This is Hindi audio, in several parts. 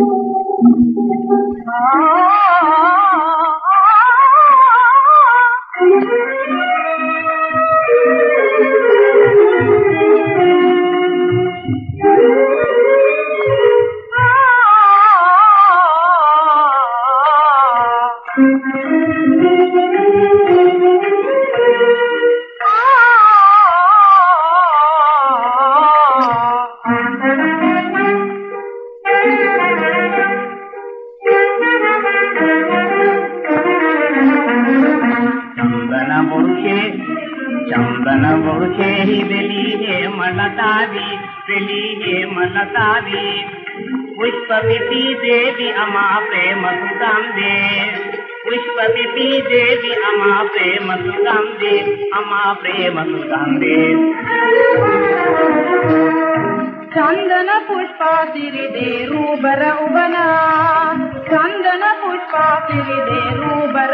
Oh. ಬುರುಷೆ ಚಂದನ ಬುರುಷೆ ಬೆಲಿ ಹೇಮಲತಾವಿ ಬೆಲಿ ಹೇಮಲತಾವಿ ಪುಷ್ಪವಿತಿ ದೇವಿ ಅಮ ಪ್ರೇಮ ಸುಗಂಧೆ ಪುಷ್ಪವಿತಿ ದೇವಿ ಅಮ ಪ್ರೇಮ ಸುಗಂಧೆ ಅಮ ಪ್ರೇಮ ಸುಗಂಧೆ ಚಂದನ ಪುಷ್ಪ ಸಿರಿದೆ ರೂಬರ ಉಬನ ಚಂದನ ಪುಷ್ಪ ಸಿರಿದೆ ರೂಬರ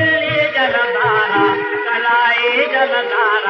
ിൽ ജലധാര കലായേ ജലധാര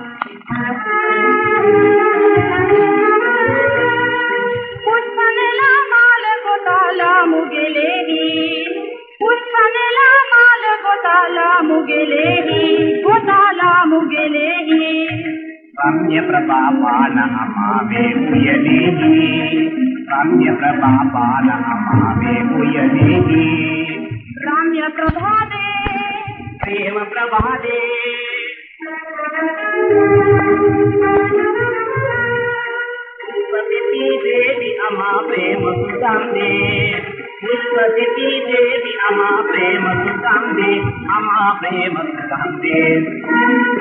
मुगेलेही गोताला मुगेलेही. रम्य प्रभापान अमावे उयनेहि रम्य प्रभापान अमावे उयनेहि राम्य प्रभाते प्रेम प्रभादे पुष्पतिथि अमा प्रेम सिधा अमा प्रेम सिधे